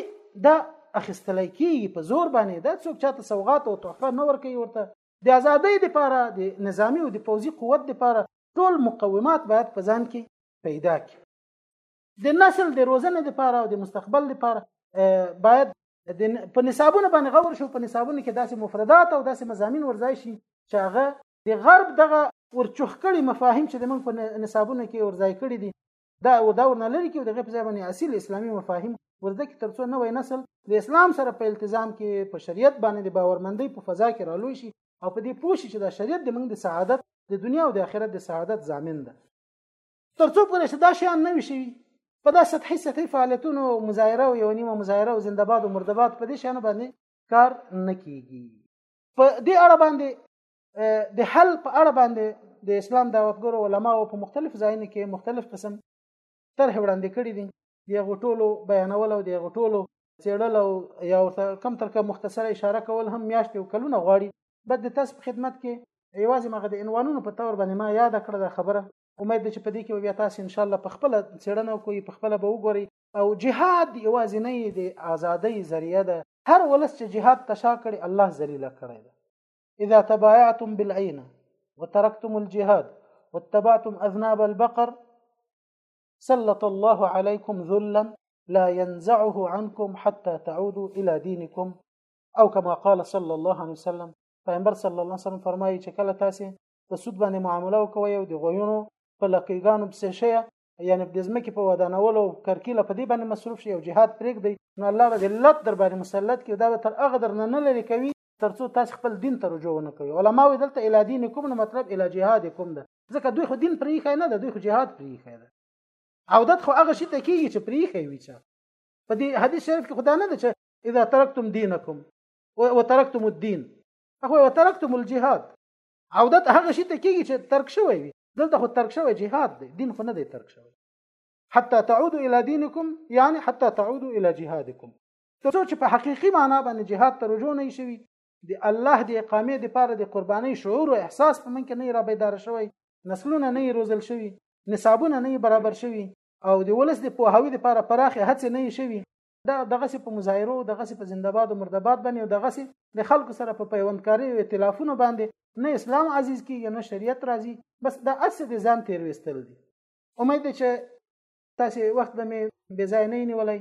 دا اخیستلای کیږي په زور باندې دا څوک چاته سوغات او تحفه نه ورکوي ورته د ازادۍ لپاره د نظامی او د پوځي قوت لپاره ټول مقومات باید په ځان کې پیدا کړي د نسل د روزنې لپاره او د مستقبل لپاره باید په نصابونو باندې غور شو په نصابونو کې داسې مفردات او داسې مزامین ورځای شي چې هغه د غرب دغه ورچوخ کړي مفاهیم چې د موږ په نصابونو کې ورځای کړي دي دا او دا ورنه لري کې دغه په ځای باندې اصل اسلامي مفاهیم ورته کې ترڅو نوې نسل د اسلام سره په التزام کې په شریعت باندې د باورمندۍ په فضا کې رالوي شي او په دې پوه شي چې دا شریعت د موږ د سعادت د دنیا او د آخرت د سعادت ضامن ده ترڅو پرې چې دا شیان نه وي شي په دا سطحي سطحي فعالیتونو مظاهره او یو نیمه مظاهره او زنده باد او مرده باد په دې شان باندې کار نه کیږي په دې اړه باندې د حل په اړه باندې د اسلام دعوتګرو علماو په مختلف ځایونو کې مختلف قسم طرح وړاندې کړي دي د غټولو بیانول او د غټولو چېړل او یا ورته کم تر کم مختصره اشاره کول هم میاشتې او کلونه غواړي بد د تاسو په خدمت کې یوازې مغه د عنوانونو په تور باندې ما یاد کړه دا خبره امید ده چې په دې کې بیا تاسو ان شاء الله په خپل چېړنه کوی په خپل به وګورئ او جهاد یوازې نه د ازادۍ ذریعہ ده هر ولس چې جهاد تشا کړي الله ذلیل کړي ده اذا تبايعتم بالعين وتركتم الجهاد واتبعتم اذناب البقر سلط الله عليكم ذلا لا ينزعه عنكم حتى تعودوا الى دينكم او كما قال صلى الله عليه وسلم پیغمبر صلی الله علیه وسلم فرمایي چې کله تاسو د سود باندې معامله وکوي او د غویونو په لقیګانو پسې شي یعنی د ځمکې په ودانولو او کرکیله په دې باندې مصروف شي او جهاد پرېږدي نو الله به ذلت در باندې مسلط کړي دا به تر هغه درنه نه لري کوي ترڅو تاسو خپل دین ته رجوع ونه کوي علما وی دلته الی دینکم نو مطلب الی جهادکم ده ځکه دوی خو دین پرې خای نه ده دوی خو جهاد پرې خای ده او دت خو هغه شي ته کیږي چې پرې خای وی چا په دې حدیث شریف کې خدا نه ده چې اذا ترکتم دینکم وترکتم الدین هغه وترکتم الجهاد او دت هغه شي ته کیږي چې ترک شوی وي دلته خو ترک شوی جهاد دی دین خو نه دی ترک شوی حتى تعودوا الى دينكم يعني حتى تعودوا الى جهادكم تر څو چې په حقيقي معنا باندې جهاد ته رجوع نه شي د الله د اقامې د پاره د قرباني شعور او احساس په من کې نه را بیدار شوی نسلونه نه روزل شوی نصابونه نه برابر شوی او د ولس د پوهاوی د پاره پراخه هڅې نه شوی دا دغه سي په مظاهرو دغه سي په زنده‌باد او مرده‌باد باندې او دغه سي د خلکو سره په پیوندکاري او ائتلافونو باندې نه اسلام عزیز کیږي نه شریعت راځي بس دا اصل د ځان تیر وستل دي امید چې تاسو وخت به مې بې ځای نه نیولای